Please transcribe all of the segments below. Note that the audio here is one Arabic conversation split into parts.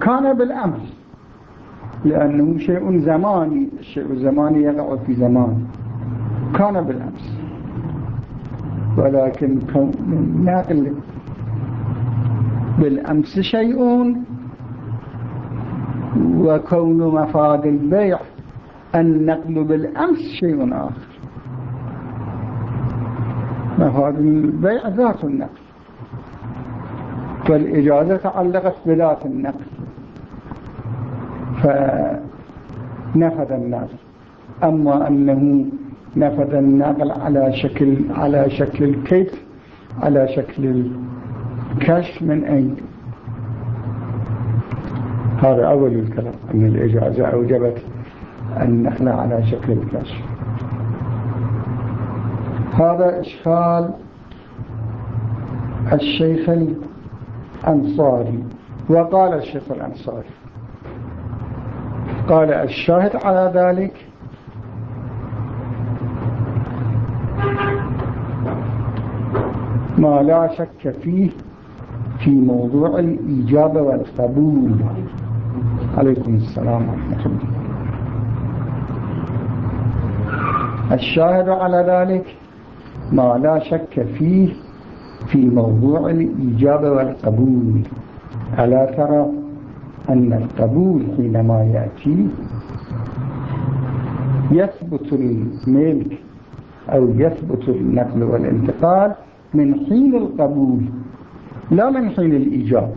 كان بالأمس لأنه شيء زماني الشيء الزماني يقع في زمان. كان بالأمس. ولكن نقل بالأمس شيء وكون مفاد البيع. النقل بالأمس شيء آخر. مفاد البيع ذات النقل. فالإجازة تعلقت بذات النقل فنفذ النقل أما أنه نفذ النقل على شكل على شكل الكيف على شكل الكشف من أين؟ هذا أول الكلام أن الإجازة أوجبت النقل على شكل الكشف هذا إشكال الشيخ الأنصاري. وقال الشيخ الأنصاري. قال الشاهد على ذلك ما لا شك فيه في موضوع الإجابة والقبول. عليكم السلام ورحمة الله. الشاهد على ذلك ما لا شك فيه في موضوع الإجابة والقبول. ألا ترى أن القبول حينما يأتي يثبت الملك أو يثبت النقل والانتقال من حين القبول لا من حين الإيجاب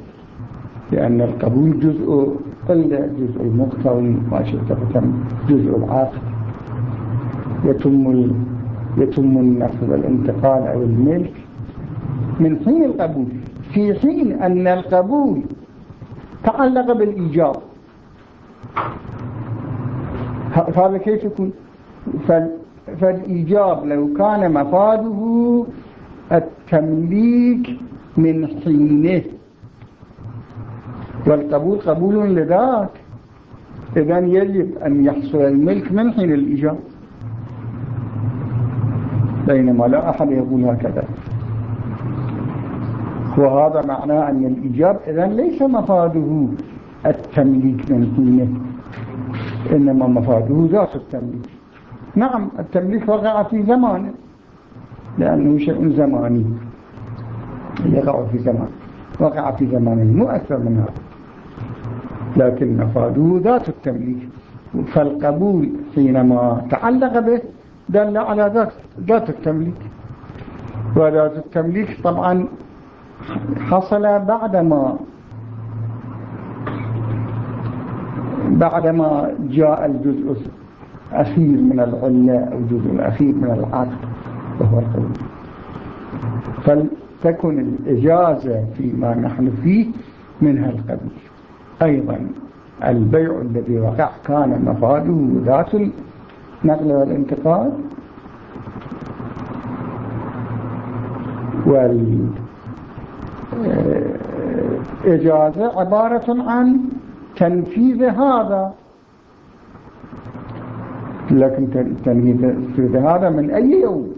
لأن القبول جزء إلا جزء المقتضي ما شئت جزء العاقل يتم يتم النقل والانتقال أو الملك من حين القبول. في حين أن القبول تعلق بالإيجاب هذا كيف يكون؟ فالإيجاب لو كان مفاده التمليك من حينه. والقبول قبول لذاك. إذن يجب أن يحصل الملك من حين الإيجاب بينما لا أحد يقول هكذا. وهذا معناه أن الإيجاب إذن ليس مفاده التمليك من حينه إنما مفاده ذات التمليك. نعم التمليك وقع في زمانه لأنه شيء زماني. يقع في زمان وقع في زمان مؤثر من هذا. لكن مفاده ذات التمليك. فالقبول حينما تعلق به دل على ذات التمليك. وذات التمليك طبعا حصل بعدما بعدما جاء الجزء الأخير من العلة أو الجزء الأخير من العقد وهو القبول فلتكن الإجازة فيما نحن فيه منها القبول أيضا البيع الذي وقع كان مفاده ذات النقل والانتقال والإجازة عبارة عن تنفيذ هذا. لكن تنفيذ هذا من أي يوم؟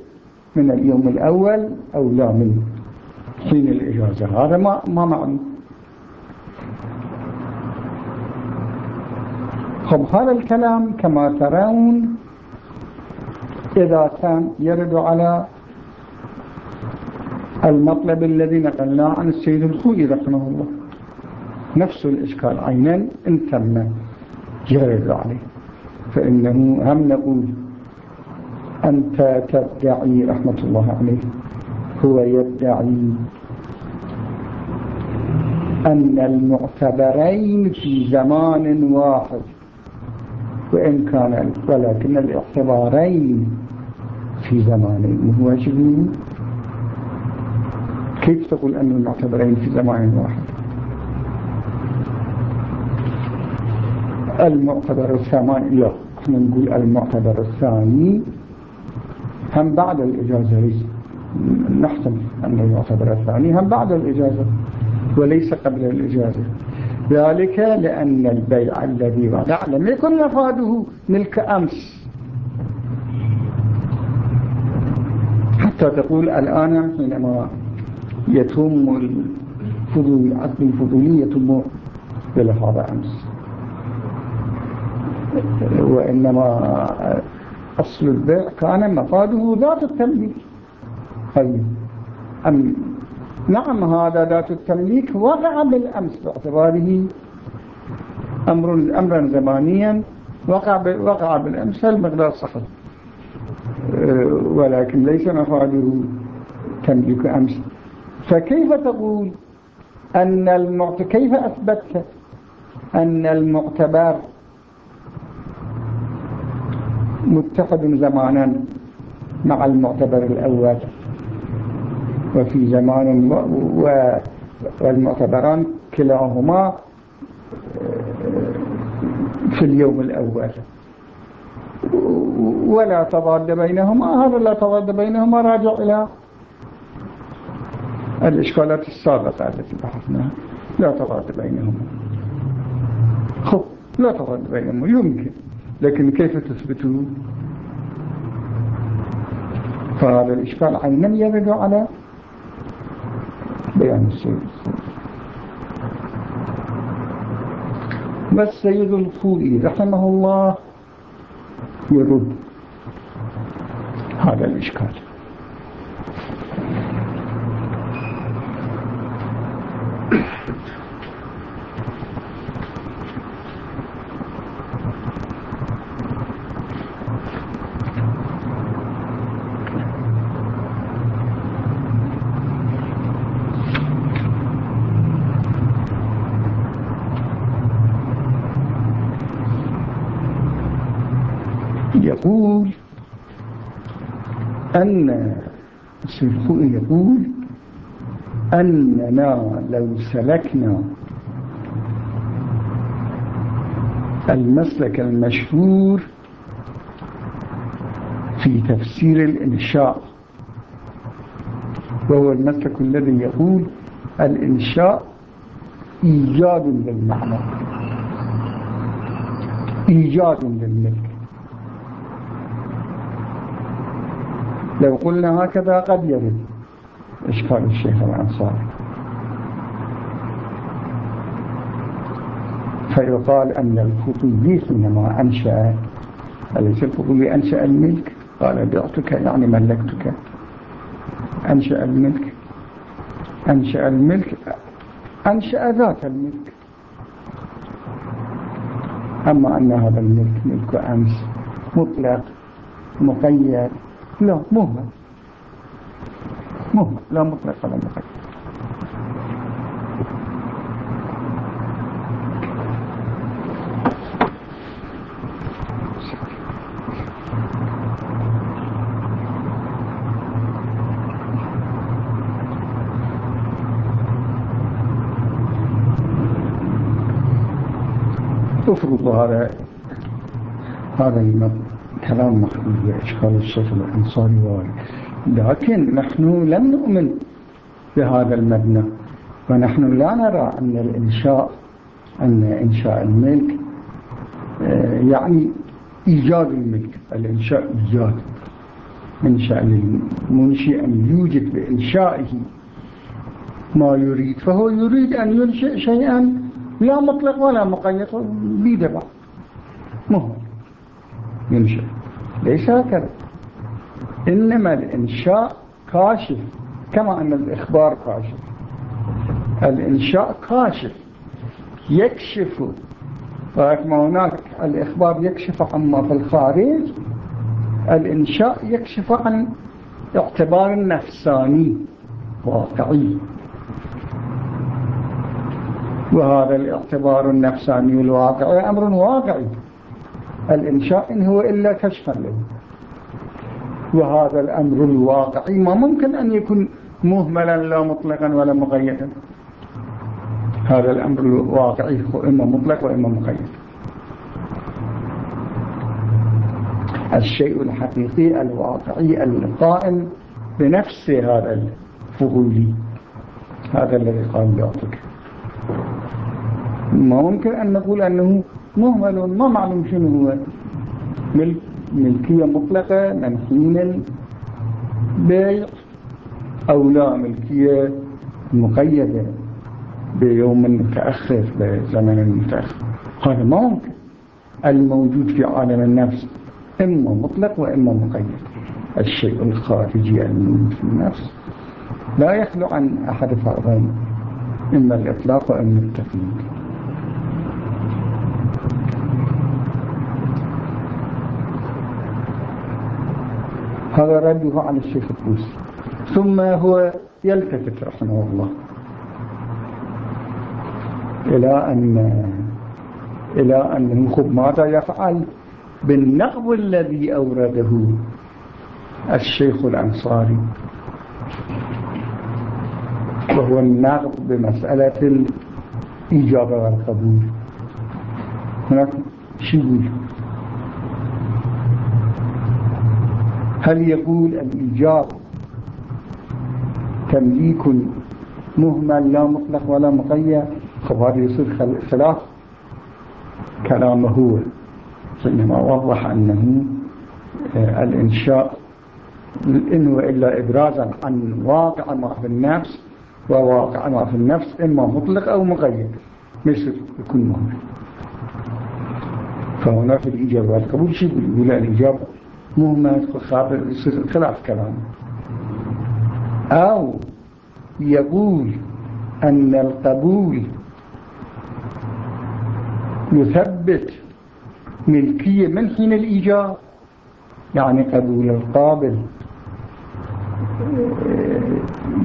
من اليوم الأول أو لا من حين الإجازة. هذا ما, ما معني خب هذا الكلام كما ترون إذا كان يرد على المطلب الذي نقلناه عن السيد الخوي رحمه الله. نفس الإشكال. عينا إن تم. يرد عليه. فإنه هم نقول أنت تدعي رحمة الله عليه. هو يدعي أن المعتبرين في زمان واحد. وإن كان ولكن الاعتبارين في زمانين هو شبه كيف تقول أن المعتبرين في زمان واحد؟ المعتبر الثاني لا إحنا نقول المعتبر الثاني هم بعد الإجازة ليس نحسن أنه يعتبر الثاني هم بعد الإجازة وليس قبل الإجازة. ذلك لأن البيع الذي وقع لم يكن مفاده ملك أمس. حتى تقول الآن حينما يتم الفضول عقد الفضولي يتم بلهذا أمس. وإنما أصل البيع كان مفاده ذات التمليك. طيب. أم نعم هذا ذات التمليك وقع بالأمس باعتباره أمر أمرا زمانيا وقع وقع بالأمس المقدار صحيح. أه، ولكن ليس مفاده تملك أمس. فكيف تقول أن المعت... كيف أثبتت أن المعتبر متحد زمانا مع المعتبر الأول؟ وفي زمان و... والمعتبران كلاهما آه، في اليوم الأول. ولا تضاد بينهما هذا لا تضاد بينهما راجع إلى الإشكالات السابقة التي بحثناها. لا تضاد بينهما. خب لا تضاد بينهما. يمكن. لكن كيف تثبتوا فهذا الإشكال عينا يرد على بيان السيد. بس سيد الخوئي رحمه الله يرد هذا الإشكال يقول أن السلفوء يقول أننا لو سلكنا المسلك المشهور في تفسير الإنشاء وهو المسلك الذي يقول الإنشاء إيجاد للمعنى إيجاد للملك لو قلنا هكذا قد يرد إشكال الشيخ الأنصاري فيقال أن الفطولي حينما أنشأ أليس الفطولي أنشأ الملك؟ قال بعتك يعني ملكتك. أنشأ الملك. أنشأ الملك. أنشأ ذات الملك. أما أن هذا الملك ملك أمس مطلق مقيد. لا مهمل مهمل لا مطلق ولا مقيد افرض هذا هذا المبنى كلام مخلوق بإشكال الشيخ الأنصاري لكن نحن لم نؤمن بهذا المبنى ونحن لا نرى أن الإنشاء أن إنشاء الملك آه، يعني إيجاد الملك. الإنشاء إيجاد. إنشاء المنشئ أن يوجد بإنشائه ما يريد. فهو يريد أن ينشئ شيئا لا مطلق ولا مقيد بيدبع مهم. ينشئ ليس هكذا؟ إنما الإنشاء كاشف كما أن الإخبار كاشف. الإنشاء كاشف يكشف. فكما هناك الإخبار يكشف عما في الخارج الإنشاء يكشف عن اعتبار نفساني واقعي. وهذا الاعتبار النفساني الواقعي أمر واقعي. الإنشاء إن هو إلا كشفا له. وهذا الأمر الواقعي ما ممكن أن يكون مهملا لا مطلقا ولا مقيدا. هذا الأمر الواقعي هو إما مطلق وإما مقيد. الشيء الحقيقي الواقعي القائم بنفس هذا الفضولي هذا الذي قام بأطلق ما ممكن أن نقول أنه مهمل ما معلوم شنو هو. ملك ملكية مطلقة من حين البيع أو لا ملكية مقيدة. بيوم متأخر بزمن متأخر. هذا ما ممكن. الموجود في عالم النفس إما مطلق وإما مقيد. الشيء الخارجي الموجود في النفس. لا يخلو عن أحد فرضين إما الإطلاق وإما التقييد هذا رده عن الشيخ الطوسي. ثم هو يلتفت رحمه الله إلى أن إلى أنه خب ماذا يفعل؟ بالنقب الذي أورده الشيخ الأنصاري. وهو النقد بمسألة الإجابة والقبول. هناك شيء هل يقول الإيجاب تمليك مهمل لا مطلق ولا مقيد؟ خبار يصير خلاف. كلامه هو إنما وضح أنه آه، الإنشاء إن هو إلا إبرازا عن واقع ما في النفس وواقع ما في النفس إما مطلق أو مقيد. مثل يكون مهمل. فهنا في الإجابة والقبول شيء؟ يقول الإجابة مهمة يصير خلاف كلامه أو يقول أن القبول يثبت ملكية من حين الإيجاب؟ يعني قبول القابل.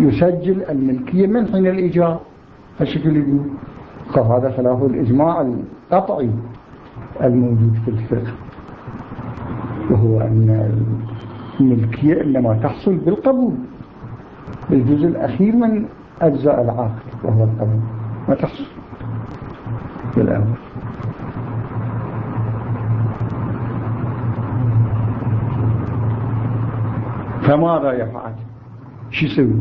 يسجل الملكية من حين الإيجاب. هالشكل يقول. فهذا خلاف الإجماع القطعي الموجود في الفقه. وهو أن الملكية إنما تحصل بالقبول. بالجزء الأخير من أجزاء العقد وهو القبول. ما تحصل. بالأول فماذا يفعل؟ شو يسوي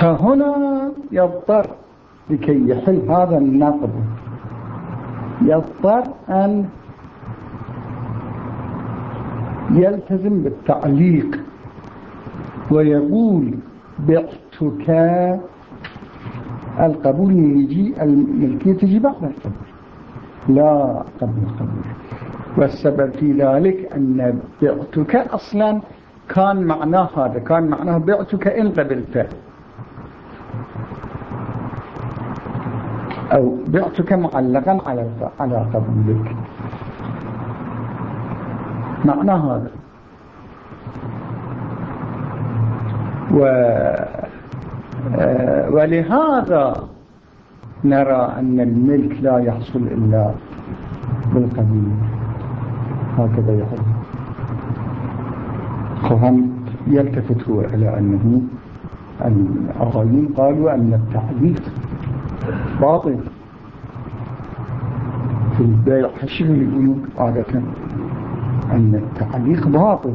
فهنا يضطر لكي يحل هذا النقض يضطر أن يلتزم بالتعليق ويقول بعتك القبول يجي الملكية تجي بعد القبول. لا قبل القبول. والسبب في ذلك أن بعتك أصلا كان معناه هذا كان معناه بعتك إن قبلت أو بعتك معلقا على على قبولك معنى هذا. و آه، ولهذا نرى أن الملك لا يحصل إلا بالقبول هكذا يحصل فهم يلتفت هو إلى أنه الأغايين قالوا أن التعليق باطل. في البيع حشر يقولون عادة أن التعليق باطل.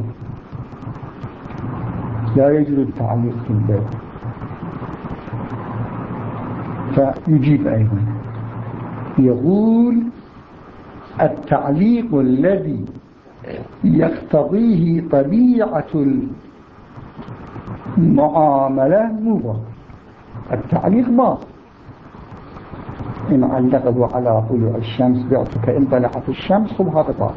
لا يجوز التعليق في البيع فيجيب أيضا. يقول التعليق الذي يقتضيه طبيعة المعاملة مو التعليق باطل. إن علقه على طلوع الشمس. بعتك إن طلعت الشمس هذا باطل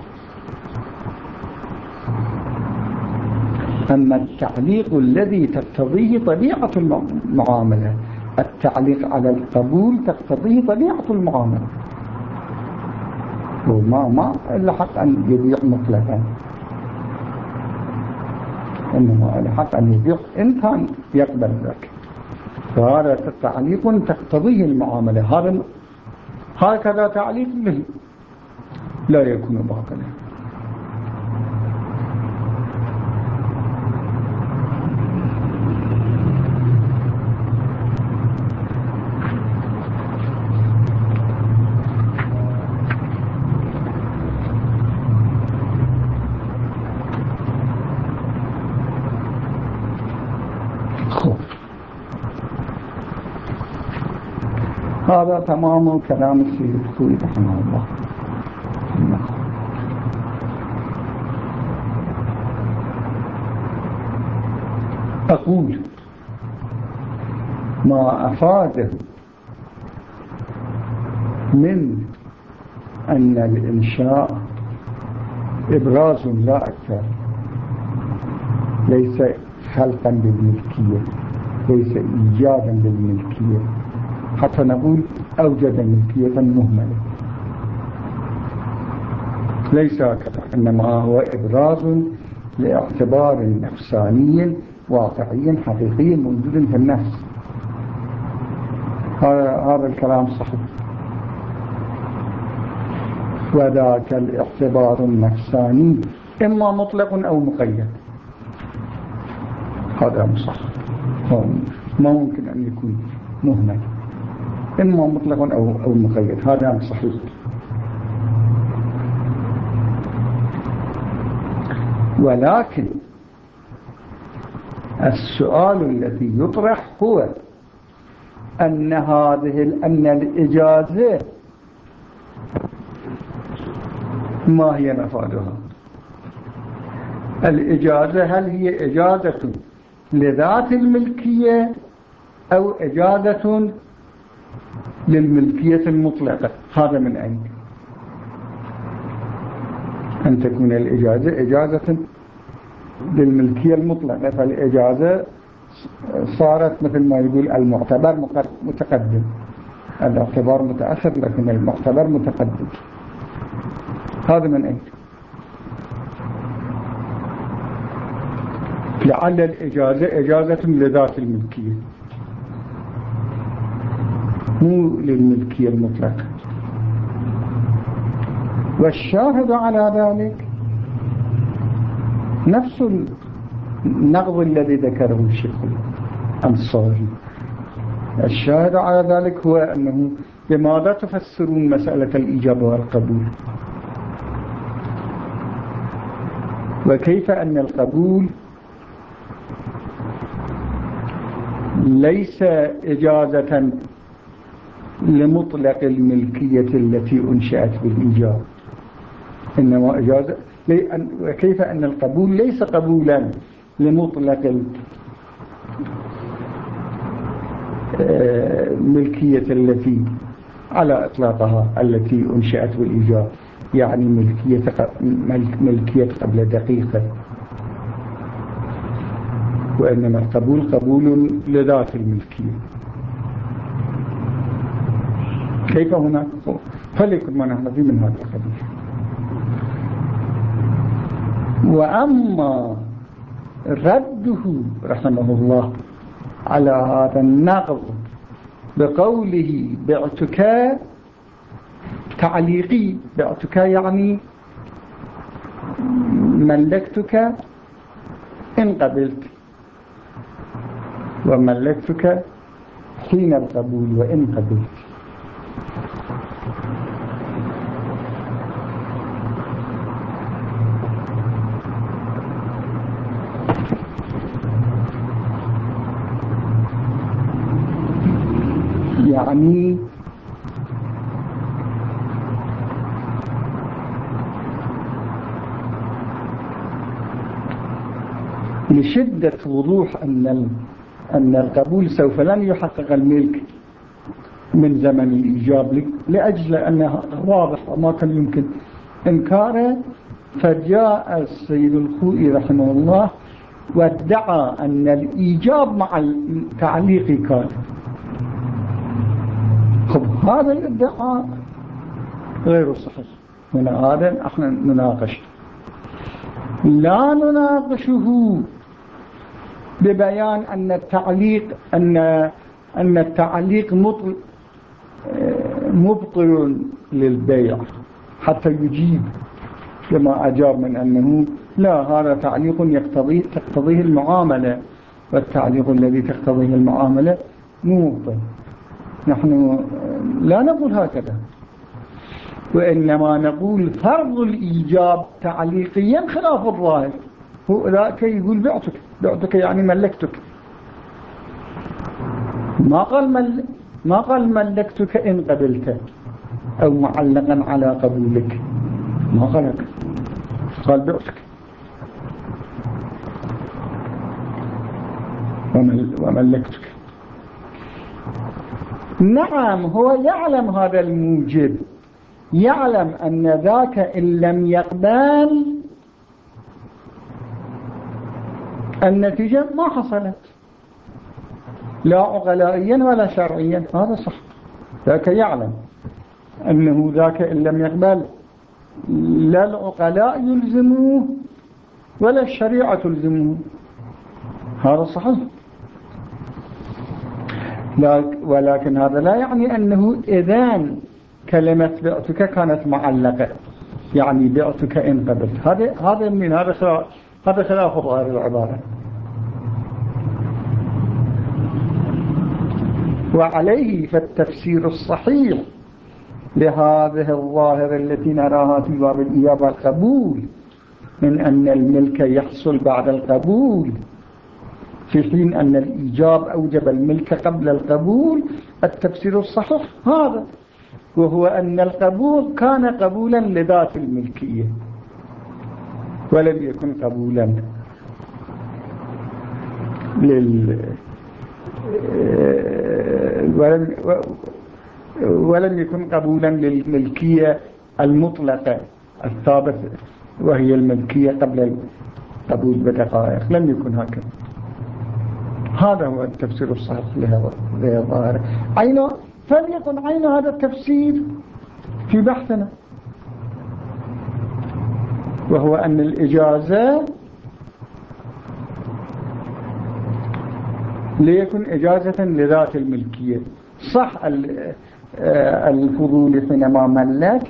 أما التعليق الذي تقتضيه طبيعة المعاملة التعليق على القبول تقتضيه طبيعة المعاملة. وما ما إلا حق أن يبيع مطلقا. إنما الحق أن يبيع إن كان يقبل ذلك. فهذا تعليق تقتضيه المعاملة. هذا هكذا تعليق به. لا يكون باطلا هذا تمام كلام السيد الخوي رحمه الله. أقول ما أفاده من أن الإنشاء إبراز لا أكثر. ليس خلقا بالملكية ليس إيجادا بالملكية. حتى نقول أوجد ملكية مهملة. ليس هكذا إنما هو إبراز لاعتبار نفساني واقعي حقيقي موجود في النفس. هذا الكلام صحيح. وذاك الاعتبار النفساني إما مطلق أو مقيد. هذا صح ما ممكن أن يكون مهمل. إما مطلق أو, أو مقيد هذا صحيح. ولكن السؤال الذي يطرح هو أن هذه أن الإجازة ما هي مفادها؟ الإجازة هل هي إجازة لذات الملكية أو إجازة للملكية المطلقة. هذا من أين أن تكون الإجازة إجازة للملكية المطلقة. فالإجازة صارت مثل ما يقول المعتبر متقدم. الاعتبار متأخر لكن المعتبر متقدم. هذا من أين لعل الإجازة إجازة لذات الملكية. مو للملكية المطلقة. والشاهد على ذلك نفس النقض الذي ذكره الشيخ الأنصاري. الشاهد على ذلك هو أنه بماذا تفسرون مسألة الإجابة والقبول؟ وكيف أن القبول ليس إجازة لمطلق الملكية التي أنشأت بالإيجاب إنما إجازة وكيف أن القبول ليس قبولا لمطلق الملكية التي على إطلاقها التي أنشأت بالإيجاب يعني ملكية ملكية قبل دقيقة. وإنما القبول قبول لذات الملكية. كيف هناك فليكن ما نحن فيه من هذا القبيل؟ وأما رده رحمه الله على هذا النقض بقوله بعتك تعليقي بعتك يعني ملكتك إن قبلت وملكتك حين القبول وإن قبلت. يعني لشدة وضوح أن أن القبول سوف لن يحقق الملك من زمن الإيجاب لأجل أنه واضح وما كان يمكن. إنكاره فجاء السيد الخوئي رحمه الله وادعى أن الإيجاب مع التعليق كان هذا الادعاء غير صحيح. هنا هذا إحنا نناقش. لا نناقشه ببيان أن التعليق أن أن التعليق مبطل للبيع حتى يجيب. كما أجاب من أنه لا هذا تعليق يقتضي تقتضيه المعاملة. والتعليق الذي تقتضيه المعاملة مبطل. نحن لا نقول هكذا. وإنما نقول فرض الإيجاب تعليقيا خلاف الظاهر. هو ذاك يقول بعتك بعتك يعني ملكتك. ما قال مل ما قال ملكتك إن قبلت أو معلقا على قبولك. ما قالك. قال بعتك. وملكتك. نعم هو يعلم هذا الموجب. يعلم أن ذاك إن لم يقبل النتيجة ما حصلت. لا عقلائيا ولا شرعيا هذا صح. ذاك يعلم أنه ذاك إن لم يقبل. لا العقلاء يلزموه ولا الشريعة تلزموه. هذا صحيح. ولكن هذا لا يعني أنه إذان كلمة بعتك كانت معلقة. يعني بعتك إن قبلت. هذا هذا من هذا خلاف هذا خلاف ظاهر العبارة. وعليه فالتفسير الصحيح لهذه الظاهرة التي نراها في باب الإجابة القبول من أن الملك يحصل بعد القبول. في حين أن الإيجاب أوجب الملك قبل القبول التفسير الصحيح هذا وهو أن القبول كان قبولا لذات الملكية ولم يكن قبولا لل ولم ولم يكن قبولا للملكية المطلقة الثابتة وهي الملكية قبل القبول بدقائق لم يكن هكذا. هذا هو التفسير الصحيح لهذا الظاهرة عين فليكن عين هذا التفسير؟ في بحثنا. وهو أن الإجازة ليكن إجازة لذات الملكية. صح آه، الفضول حينما ملك.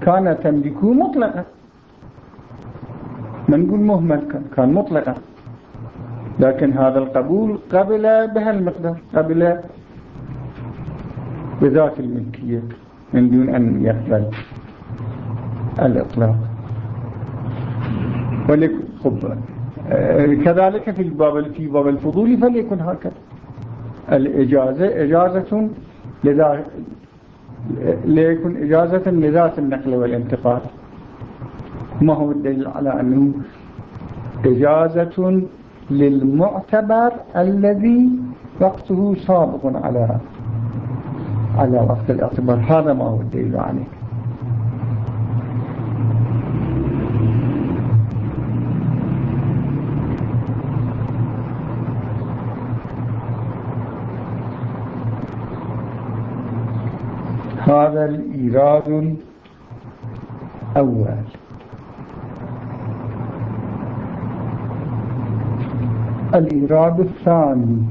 كان تملكه مطلقا. ما نقول مهمل؟ كان مطلقا. لكن هذا القبول قبل بها المقدار قبل بذات الملكية من دون أن يقبل الإطلاق. آه، كذلك في الباب في باب الفضول فليكن هكذا. الإجازة إجازة لذا ليكن إجازة لذات النقل والانتقال. ما هو الدليل على أنه إجازة للمعتبر الذي وقته سابق على على وقت الاعتبار. هذا ما هو الدليل عليه. هذا الإيراد الأول. الإيراد الثاني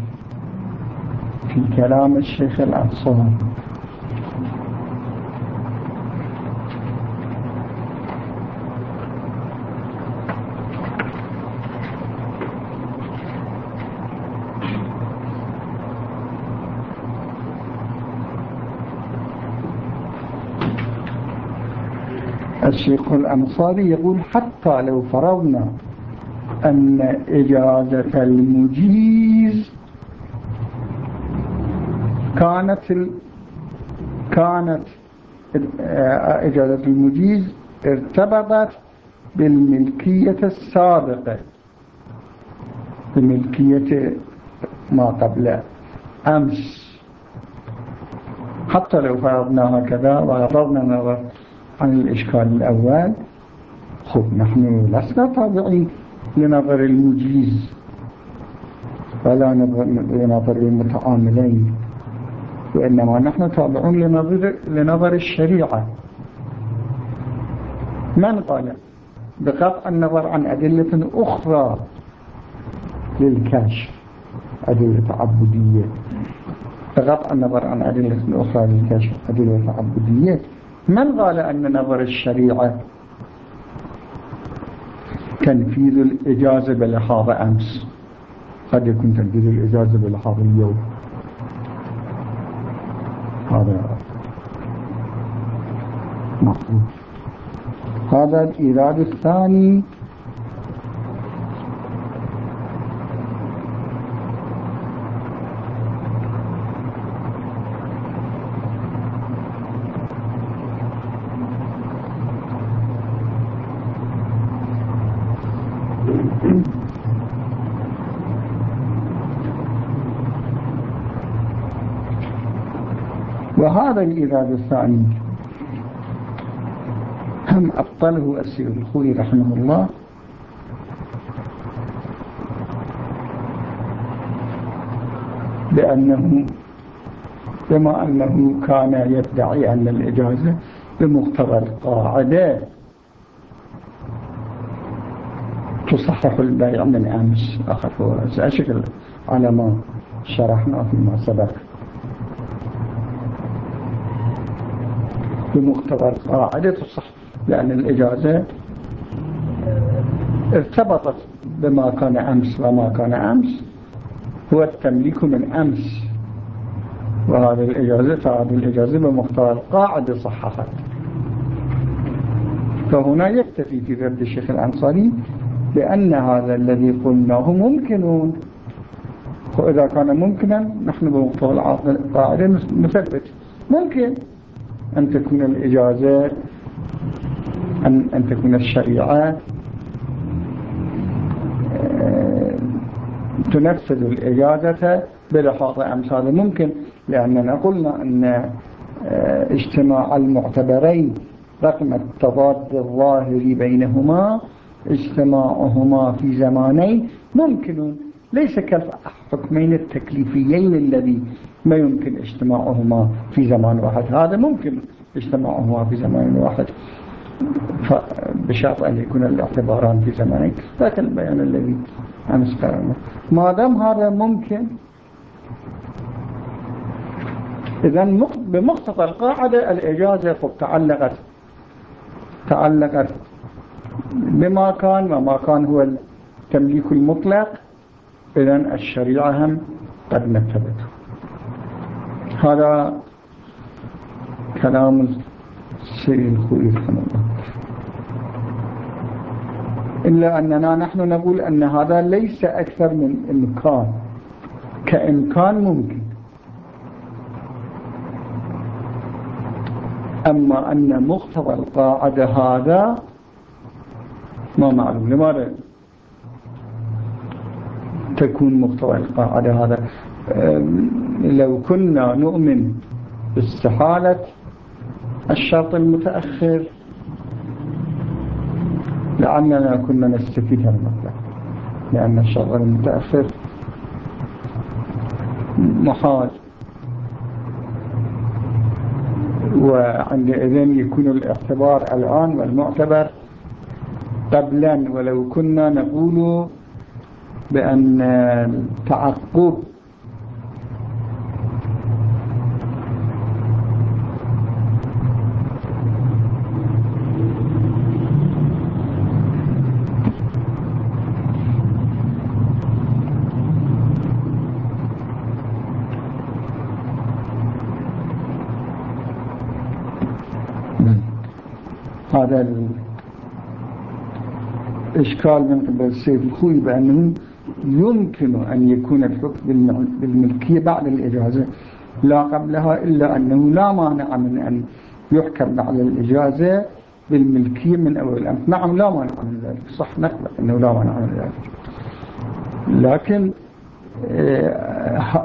في كلام الشيخ الأنصار. الشيخ الأنصاري يقول حتى لو فرضنا أن إجازة المجيز كانت ال... كانت إجازة المجيز ارتبطت بالملكية السابقة بملكية ما قبل أمس. حتى لو فرضنا هكذا وغضبنا نظر عن الإشكال الأول خب نحن لسنا تابعين. لنظر المجيز. ولا لنظر المتعاملين وإنما نحن تابعون لنظر, لنظر الشريعة. من قال؟ بقطع النظر عن أدلة أخرى للكشف أدلة عبودية بقطع النظر عن أدلة أخرى للكشف أدلة عبودية من قال أن نظر الشريعة تنفيذ الإجازة بالإحاضة أمس. قد يكون تنفيذ الإجازة بالإحاضة اليوم. هذا مطلوب هذا الإيراد الثاني وهذا الإيراد الثاني هم أبطله السيد الخوي رحمه الله. بأنه بما أنه كان يدعي أن الإجازة بمقتضى القاعدة تصحح البيع من أمس. أخف أشكل على ما شرحنا فيما سبق. بمقتضى القاعدة تصح لأن الإجازة ارتبطت بما كان أمس وما كان أمس هو التمليك من أمس. وهذه الإجازة فهذه الإجازة بمقتضى القاعدة صححت. فهنا يكتفي في رد الشيخ الأنصاري بأن هذا الذي قلناه ممكن وإذا كان ممكنا نحن بمقتضى القاعدة نثبت ممكن. أن تكون الإجازة أن, أن تكون الشريعة آه، تنفذ الإجازة بلحاظ أمثال. ممكن لأننا قلنا أن آه، اجتماع المعتبرين رقم التضاد الظاهر بينهما اجتماعهما في زمانين ممكن ليس كالحكمين التكليفيين الذي ما يمكن اجتماعهما في زمان واحد. هذا ممكن اجتماعهما في زمان واحد. بشرط أن يكون الاعتباران في زمانين لكن البيان الذي أمس قررنا ما دام هذا ممكن إذا بمقتضى القاعدة الإجازة تعلقت تعلقت بما كان وما كان هو التمليك المطلق. إذا الشريعة هم قد نفذته هذا كلام السيد الخوي رحمه الله. إلا أننا نحن نقول أن هذا ليس أكثر من إمكان كإمكان ممكن. أما أن مقتضى القاعدة هذا ما معلوم. لماذا تكون مقتضى القاعدة هذا؟ لو كنا نؤمن باستحالة الشرط المتأخر لعلنا كنا نستفيد هذا المطلق. لأن الشرط المتأخر محال. وعندئذ يكون الاعتبار الآن والمعتبر قبلا ولو كنا نقول بأن التعقب هذا الإشكال من قبل السيد الخوي بأنه يمكن أن يكون الحكم بالملكية بعد الإجازة. لا قبلها إلا أنه لا مانع من أن يحكم بعد الإجازة بالملكية من أول الأمر نعم لا مانع من ذلك. صح نقبل أنه لا مانع من ذلك. لكن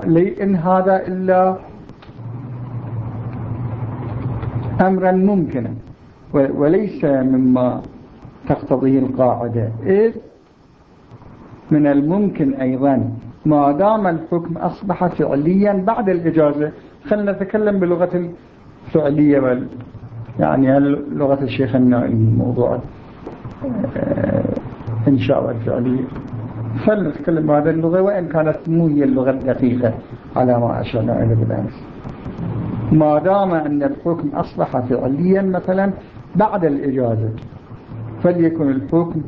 لأن هذا إلا أمرا ممكنا. وليس مما تقتضيه القاعدة. إذ من الممكن أيضا ما دام الحكم أصبح فعليا بعد الإجازة خلنا نتكلم بلغة الفعلية بل يعني لغة الشيخ النائم موضوع آه، إنشاء الفعلية؟ خلنا نتكلم بهذه اللغة وإن كانت مو هي اللغة الدقيقة على ما أشرنا إلى بالأمس. ما دام أن الحكم أصبح فعليا مثلا بعد الإجازة. فليكن الحكم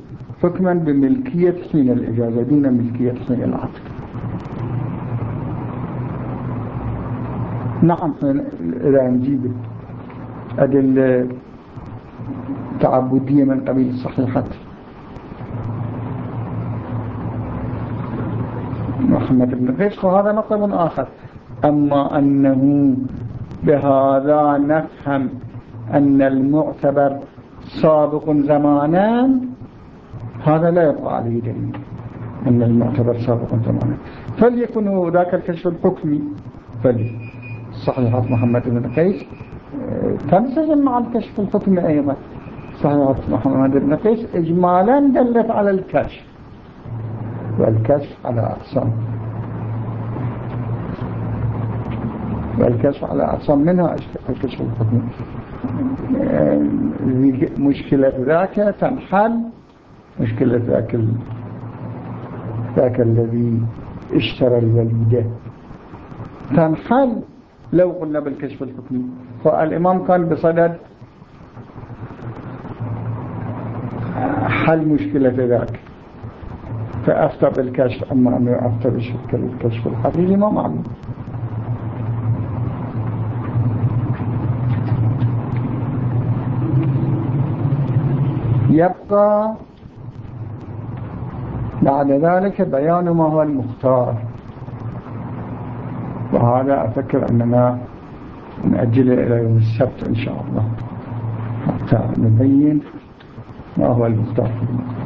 حكما بملكية حين الإجازة دون ملكية حين العقد نعم إذا نجيب أدلة تعبدية من قبيل الصحيحة محمد بن قيس هذا مطلب آخر. أما أنه بهذا نفهم أن المعتبر سابق زمانا هذا لا يبقى عليه دليل أن المعتبر سابق زمانا. فليكن ذاك الكشف الحكمي. فلي صحيحات محمد بن قيس تنسجم مع الكشف الحكمي أيضا. صحيحات محمد بن قيس إجمالا دلت على الكشف والكشف على أقسام والكشف على أقسام منها الكشف الحكمي مشكلة ذاك تنحل مشكلة ذاك ذاك الذي اشترى الوليدة. تنحل لو قلنا بالكشف الحكمي فالإمام كان بصدد حل مشكلة ذاك. فأفتى بالكشف أما أنه أفتى بالكشف الحقيقي ما معلوم يبقى بعد ذلك بيان ما هو المختار. وهذا أفكر أننا نأجل إلى يوم السبت إن شاء الله حتى نبين ما هو المختار في المختار